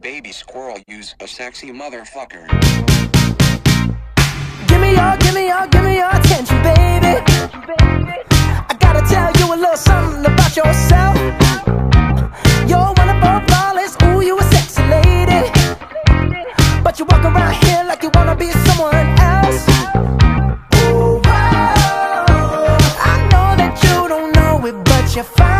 Baby squirrel, use a sexy motherfucker. Give me your, give me your, give me your attention, baby. I gotta tell you a little something about yourself. You're wonderful, flawless, ooh, you a sexy lady. But you walk around here like you wanna be someone else. Oh. I know that you don't know it, but you're fine.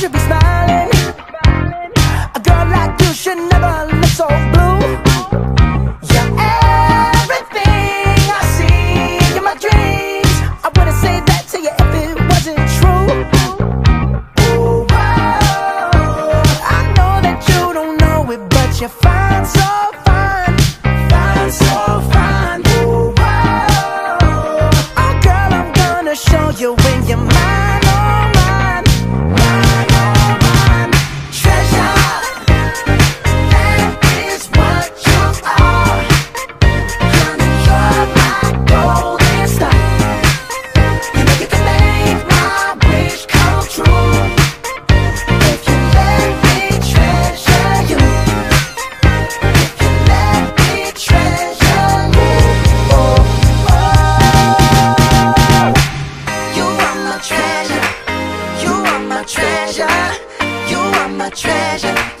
же без нас treasure. You are my treasure. You are my treasure.